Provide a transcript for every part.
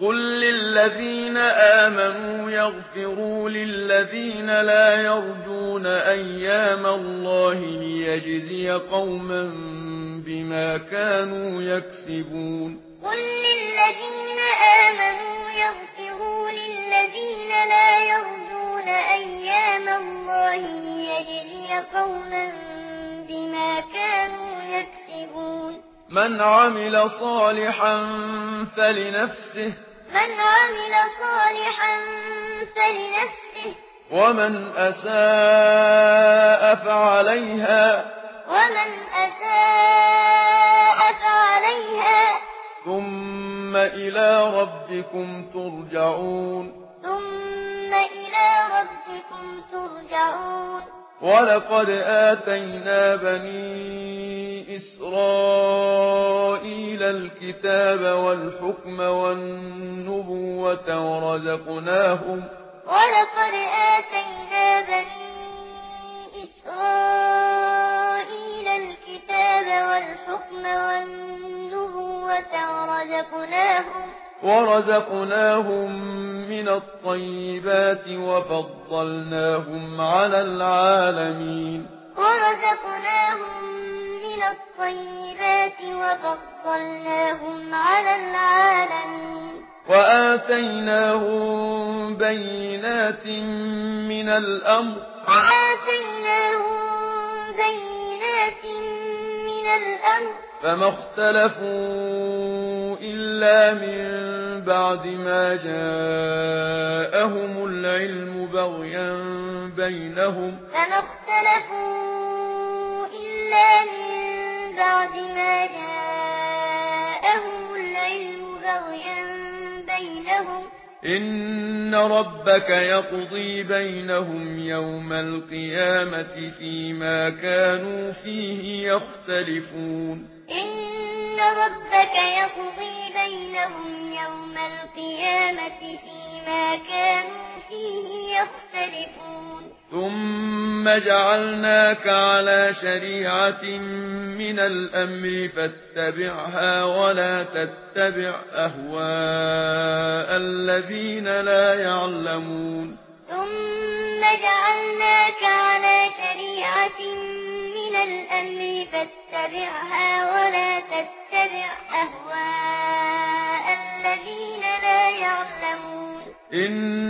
قل للذين آمنوا يغفروا للذين لا يرجون أيام الله ليجزي قوما بما كانوا يكسبون قل للذين آمنوا يغفروا للذين لا يرجون أيام الله ليجزي قوما بما كانوا يكسبون من عمل صالحا فلنفسه من عمل صالحا فلنفسه. ومن أساء فعليها. ومن أساء فعليها. ثم إلى ربكم ترجعون. ثم إلى ربكم ترجعون. ولقد آتينا بني إسرائيل الكتاب والحكم والنبوة ورزقناهم ولقد آتينا بني إسرائيل الكتاب والحكم والنبوة ورزقناهم ورزقناهم من الطيبات وفضلناهم على العالمين ورزقناهم من الطيبات وفضلناهم على العالمين وآتيناهم بينات من الأمر وآتيناهم فما اختلفوا إلا من بعد ما جاءهم العلم بغيا بينهم. فما اختلفوا إلا من بعد ما جاءهم العلم بغيا بينهم. ان ربك يقضي بينهم يوم القيامه فيما كانوا فيه يختلفون ان ربك يقضي بينهم يوم القيامه فيما كانوا فيه يختلفون ثم جعلناك على شريعة من الأمر فاتبعها ولا تتبع أهواء الذين لا يعلمون ثم جعلناك على شريعة من الأمر فاتبعها ولا تتبع أهواء الذين لا يعلمون إن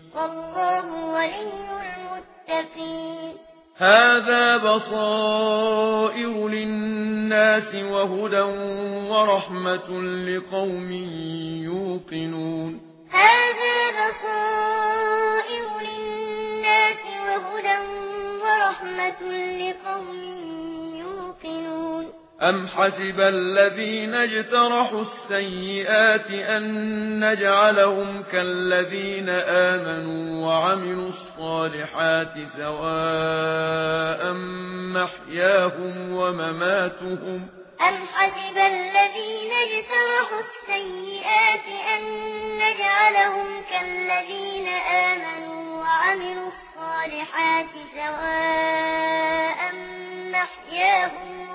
والله ولي المتقين. هذا بصائر للناس وهدى ورحمة لقوم يوقنون. هذا بصائر أم حسب الذين اجترحوا السيئات أن نجعلهم كالذين آمنوا وعملوا الصالحات سواء محياهم ومماتهم أم حسب الذين اجترحوا السيئات أن نجعلهم كالذين آمنوا وعملوا الصالحات سواء محياهم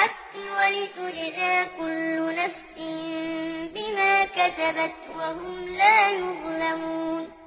بالحق ولتجزى كل نفس بما كسبت وهم لا يظلمون